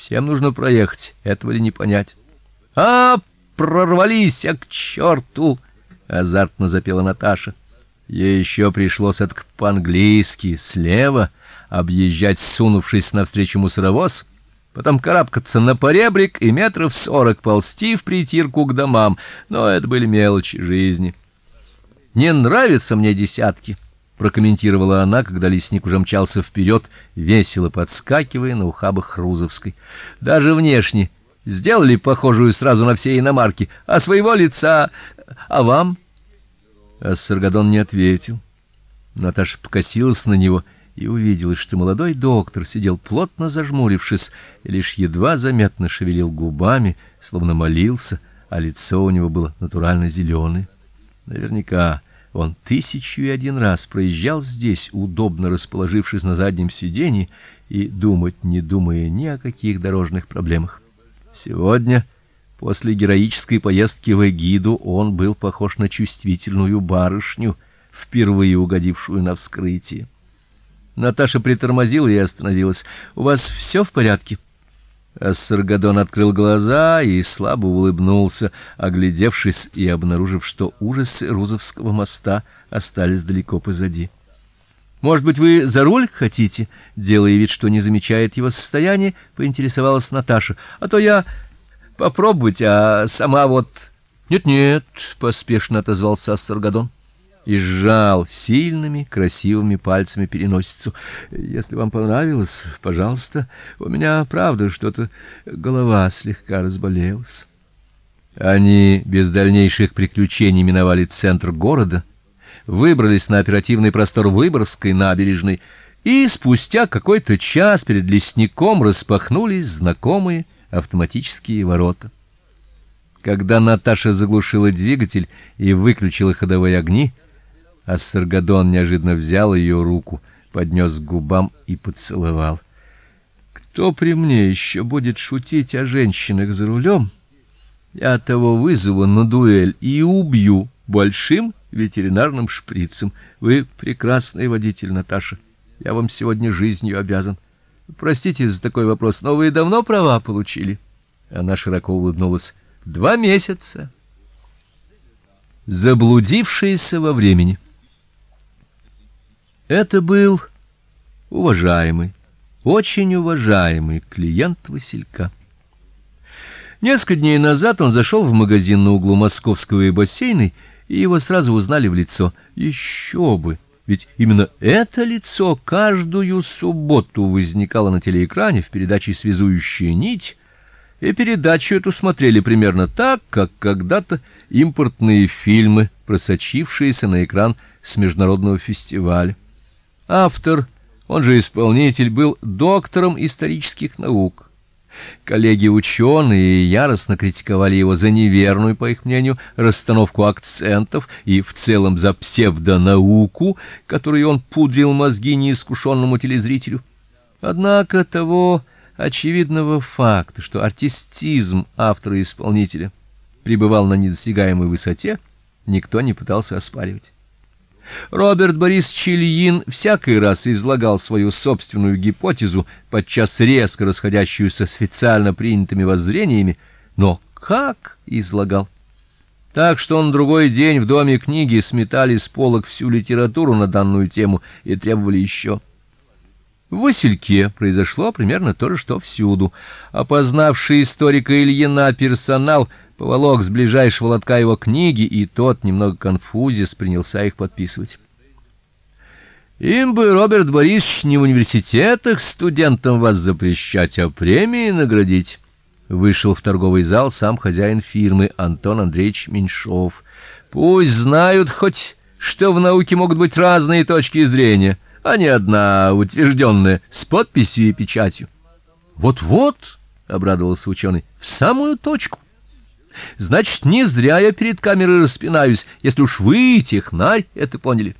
Всем нужно проехать, этого ли не понять. А, прорвались, а к черту! азартно запела Наташа. Ей еще пришлось от по-английски слева объезжать, сунувшись навстречу мусоровоз, потом карабкаться на поребрик и метров сорок ползти в притирку к домам, но это были мелочи жизни. Не нравятся мне десятки, прокомментировала она, когда лесник уже мчался вперед, весело подскакивая на ухабах Рузовской. Даже внешне сделали похожую сразу на все иномарки, а своего лица, а вам? Ассаргадон не ответил. Наташа покосилась на него и увидела, что молодой доктор сидел плотно зажмурившись и лишь едва заметно шевелил губами, словно молился, а лицо у него было натурально зеленое. Наверняка он тысячу и один раз проезжал здесь, удобно расположившись на заднем сиденье и думать не думая ни о каких дорожных проблемах. Сегодня, после героической поездки в Эгиду, он был похож на чувствительную барышню, впервые угодившую на вскрытие. Наташа притормозила и остановилась. У вас все в порядке? Ассаргадон открыл глаза и слабо улыбнулся, оглядевшись и обнаружив, что ужасы Рузовского моста остались далеко позади. Может быть, вы за руль хотите? Делая вид, что не замечает его состояние, поинтересовалась Наташа. А то я попробовать, а сама вот Нет-нет, поспешно отозвался Ассаргадон и сжал сильными, красивыми пальцами переносицу. Если вам понравилось, пожалуйста. У меня, правда, что-то голова слегка разболелась. Они без дальнейших приключений миновали центр города, выбрались на оперативный простор Выборгской набережной, и спустя какой-то час перед лесником распахнулись знакомые автоматические ворота. Когда Наташа заглушила двигатель и выключила ходовые огни, а Саргадон неожиданно взял ее руку, поднес к губам и поцеловал. Кто при мне еще будет шутить о женщинах за рулем? Я того вызову на дуэль и убью большим ветеринарным шприцем. Вы прекрасный водитель, Наташа. Я вам сегодня жизнью обязан. Простите за такой вопрос, но вы давно права получили. Она широко улыбнулась. Два месяца. Заблудившаяся во времени. Это был уважаемый, очень уважаемый клиент Василька. Несколько дней назад он зашел в магазин на углу Московского и Бассейной, и его сразу узнали в лицо. Еще бы, ведь именно это лицо каждую субботу возникало на телеэкране в передаче Связующая нить, и передачу эту смотрели примерно так, как когда-то импортные фильмы, просочившиеся на экран с международного фестиваля. Автор, он же исполнитель, был доктором исторических наук. Коллеги-ученые яростно критиковали его за неверную, по их мнению, расстановку акцентов и в целом за псевдонауку, которой он пудрил мозги неискушенному телезрителю. Однако того очевидного факта, что артистизм автора и исполнителя пребывал на недосягаемой высоте, никто не пытался оспаривать. Роберт Борис Чильин всякий раз излагал свою собственную гипотезу, подчас резко расходящуюся с официально принятыми воззрениями, но как излагал? Так что он другой день в доме книги сметали с полок всю литературу на данную тему и требовали еще. В Васильке произошло примерно то же, что всюду. Опознавший историка Ильина персонал поволок с ближайшего лотка его книги, и тот, немного конфузис, принялся их подписывать. Им бы, Роберт Борисович, не в университетах студентам вас запрещать, а премии наградить. Вышел в торговый зал сам хозяин фирмы Антон Андреевич Меньшов. Пусть знают хоть, что в науке могут быть разные точки зрения, а не одна утвержденная с подписью и печатью. Вот-вот, обрадовался ученый, в самую точку. Значит, не зря я перед камерой распинаюсь, если уж вы, технарь, это поняли.